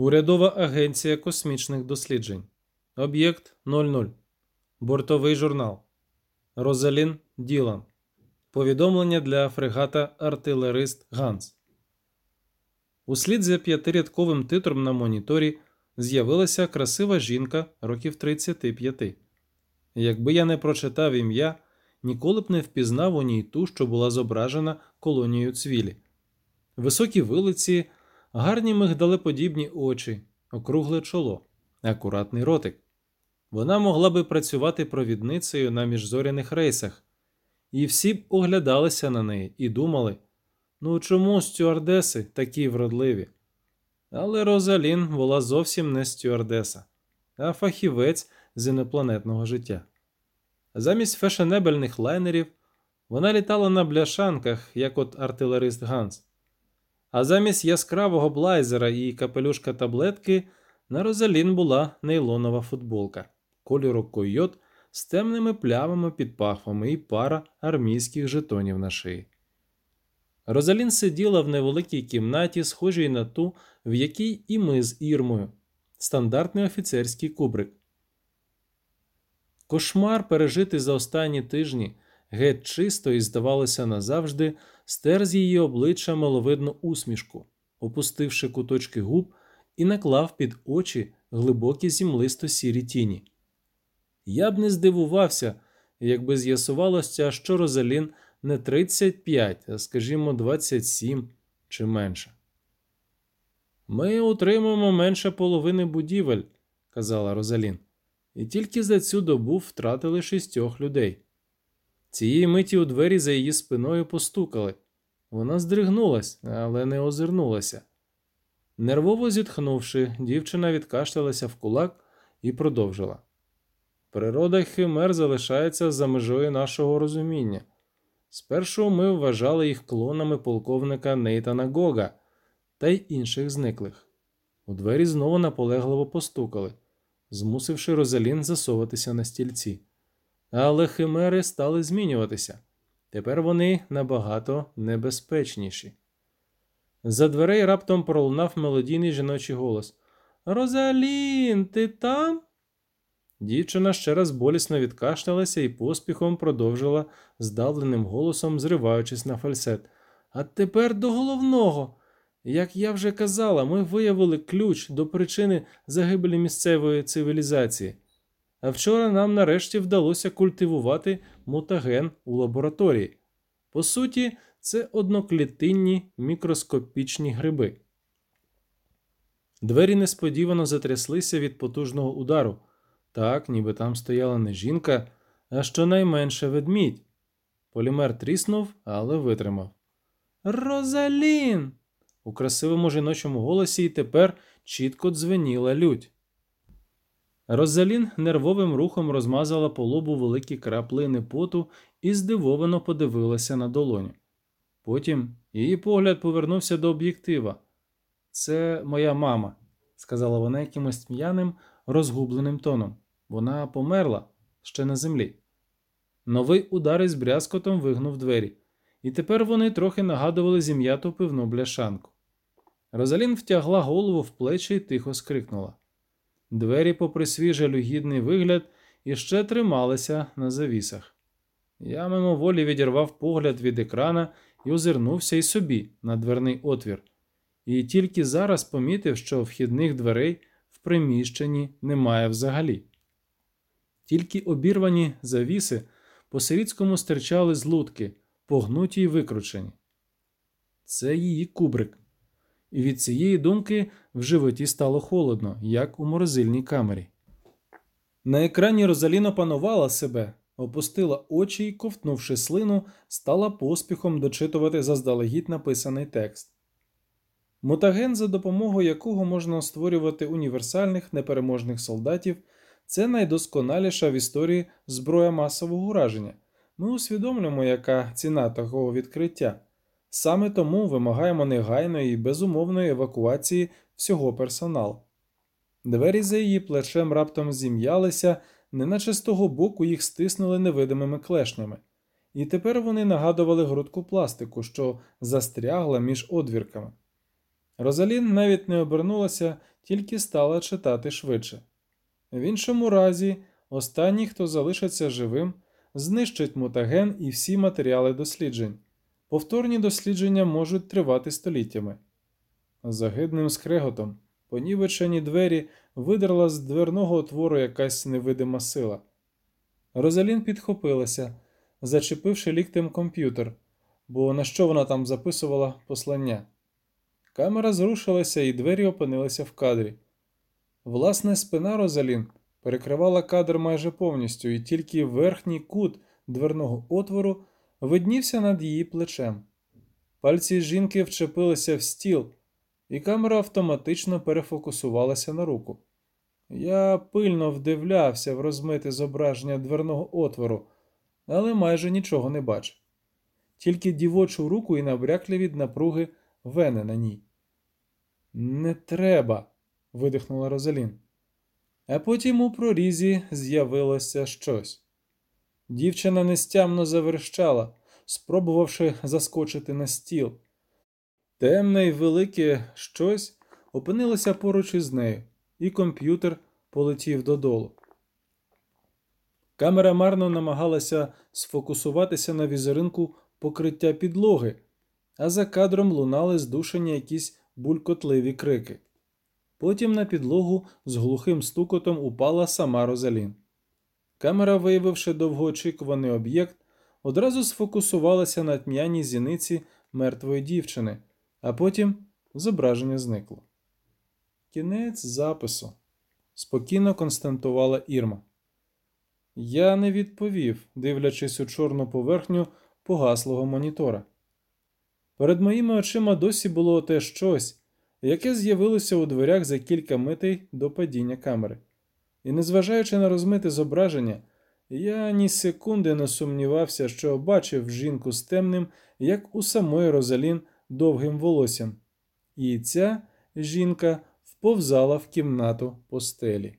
Урядова агенція космічних досліджень. Об'єкт 00. Бортовий журнал. Розалін Ділан. Повідомлення для фрегата Артилерист Ганс. Услід за п'ятирядковим титром на моніторі з'явилася красива жінка років 35. Якби я не прочитав ім'я, ніколи б не впізнав у ній ту, що була зображена колонією цвілі. Високі вилиці, гарні мигдалеподібні очі, округле чоло, акуратний ротик. Вона могла би працювати провідницею на міжзоряних рейсах, і всі б оглядалися на неї і думали, ну чому стюардеси такі вродливі? Але Розалін була зовсім не стюардеса, а фахівець з інопланетного життя. Замість фешенебельних лайнерів вона літала на бляшанках, як от артилерист Ганс. А замість яскравого блайзера і капелюшка таблетки на Розалін була нейлонова футболка, кольору койот з темними плямами під пахвами і пара армійських жетонів на шиї. Розалін сиділа в невеликій кімнаті, схожій на ту, в якій і ми з Ірмою, стандартний офіцерський кубрик. Кошмар, пережитий за останні тижні, геть чисто і, здавалося, назавжди, стер з її обличчя миловидну усмішку, опустивши куточки губ і наклав під очі глибокі зімлисто сірі тіні. Я б не здивувався, якби з'ясувалося, що Розалін не 35, а скажімо, 27 чи менше. Ми утримуємо менше половини будівель, казала Розалін, і тільки за цю добу втратили шістьох людей. Цієї миті у двері за її спиною постукали. Вона здригнулась, але не озирнулася. Нервово зітхнувши, дівчина відкашлялася в кулак і продовжила. Природа химер залишається за межою нашого розуміння. Спершу ми вважали їх клонами полковника Нейтана Гога та й інших зниклих. У двері знову наполегливо постукали, змусивши Розалін засовуватися на стільці. Але химери стали змінюватися. Тепер вони набагато небезпечніші. За дверей раптом пролунав мелодійний жіночий голос Розалін, ти там? Дівчина ще раз болісно відкашлялася і поспіхом продовжила здавленим голосом, зриваючись на фальсет. А тепер до головного. Як я вже казала, ми виявили ключ до причини загибелі місцевої цивілізації. А вчора нам нарешті вдалося культивувати мутаген у лабораторії. По суті, це одноклітинні мікроскопічні гриби. Двері несподівано затряслися від потужного удару. Так, ніби там стояла не жінка, а щонайменше ведмідь. Полімер тріснув, але витримав. Розалін! У красивому жіночому голосі і тепер чітко дзвеніла лють. Розалін нервовим рухом розмазала по лобу великі краплини поту і здивовано подивилася на долоню. Потім її погляд повернувся до об'єктива. Це моя мама, сказала вона якимось тьмяним, розгубленим тоном. Вона померла ще на землі. Новий удар із брязкотом вигнув двері, і тепер вони трохи нагадували зім'яту пивну бляшанку. Розалін втягла голову в плечі і тихо скрикнула. Двері, попри свій жалюгідний вигляд, іще трималися на завісах. Я мимоволі відірвав погляд від екрана і озирнувся й собі на дверний отвір, і тільки зараз помітив, що вхідних дверей в приміщенні немає взагалі. Тільки обірвані завіси по сирітському стирчали з лутки, погнуті й викручені. Це її кубрик. І від цієї думки в животі стало холодно, як у морозильній камері. На екрані Розаліна панувала себе, опустила очі і, ковтнувши слину, стала поспіхом дочитувати заздалегідь написаний текст. Мутаген, за допомогою якого можна створювати універсальних непереможних солдатів. Це найдосконаліша в історії зброя масового ураження. Ми усвідомлюємо, яка ціна такого відкриття. Саме тому вимагаємо негайної і безумовної евакуації всього персоналу. Двері за її плечем раптом зім'ялися, неначе з того боку їх стиснули невидимими клешнями, і тепер вони нагадували грудку пластику, що застрягла між одвірками. Розалін навіть не обернулася, тільки стала читати швидше. В іншому разі, останній, хто залишиться живим, знищить мутаген і всі матеріали досліджень. Повторні дослідження можуть тривати століттями. Загидним скреготом, понівечені двері видерла з дверного отвору якась невидима сила. Розалін підхопилася, зачепивши ліктем комп'ютер, бо на що вона там записувала послання. Камера зрушилася, і двері опинилися в кадрі. Власне, спина Розалін перекривала кадр майже повністю, і тільки верхній кут дверного отвору виднівся над її плечем. Пальці жінки вчепилися в стіл, і камера автоматично перефокусувалася на руку. Я пильно вдивлявся в розмите зображення дверного отвору, але майже нічого не бачив. Тільки дівочу руку і набряклі від напруги вени на ній. Не треба, видихнула Розалін. А потім у прорізі з'явилося щось. Дівчина нестямно заверщала, спробувавши заскочити на стіл. Темне й велике щось опинилося поруч із нею, і комп'ютер полетів додолу. Камера марно намагалася сфокусуватися на візеринку покриття підлоги, а за кадром лунали здушені якісь булькотливі крики. Потім на підлогу з глухим стукотом упала сама Розалін. Камера, виявивши довгоочікуваний об'єкт, одразу сфокусувалася на тьмяній зіниці мертвої дівчини, а потім зображення зникло. Кінець запису, спокійно константувала Ірма. Я не відповів, дивлячись у чорну поверхню погаслого монітора. Перед моїми очима досі було те щось, яке з'явилося у дверях за кілька митей до падіння камери. І, незважаючи на розмите зображення, я ні секунди не сумнівався, що бачив жінку з темним, як у самої Розалін довгим волоссям, і ця жінка вповзала в кімнату постелі.